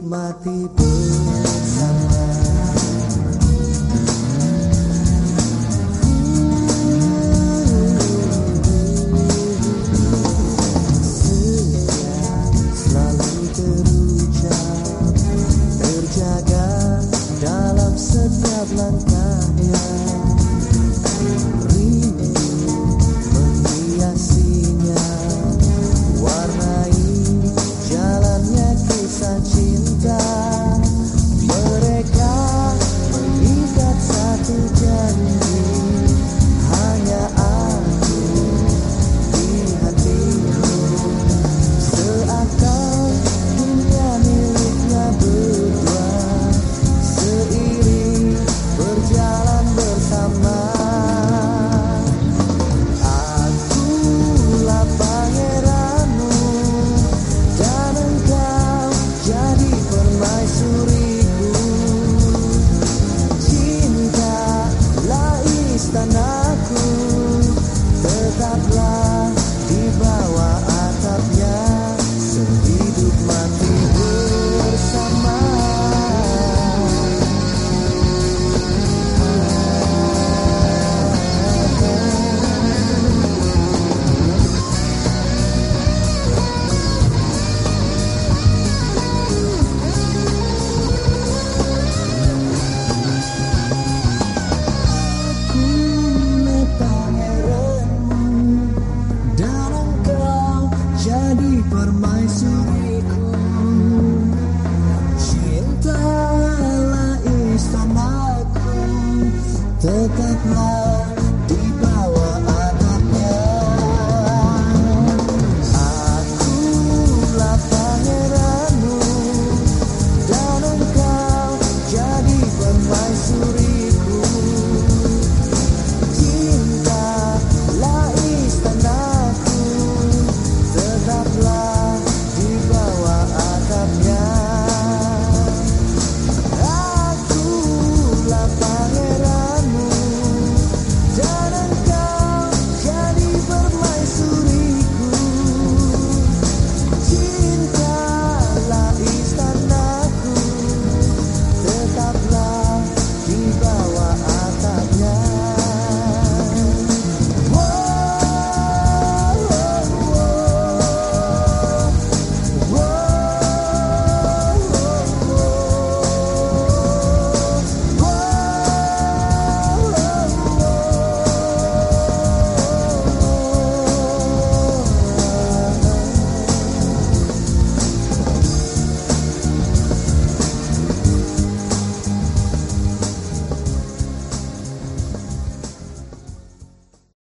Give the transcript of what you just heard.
Mati bersama Tetaplah